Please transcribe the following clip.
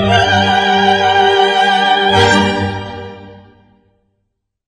Oh.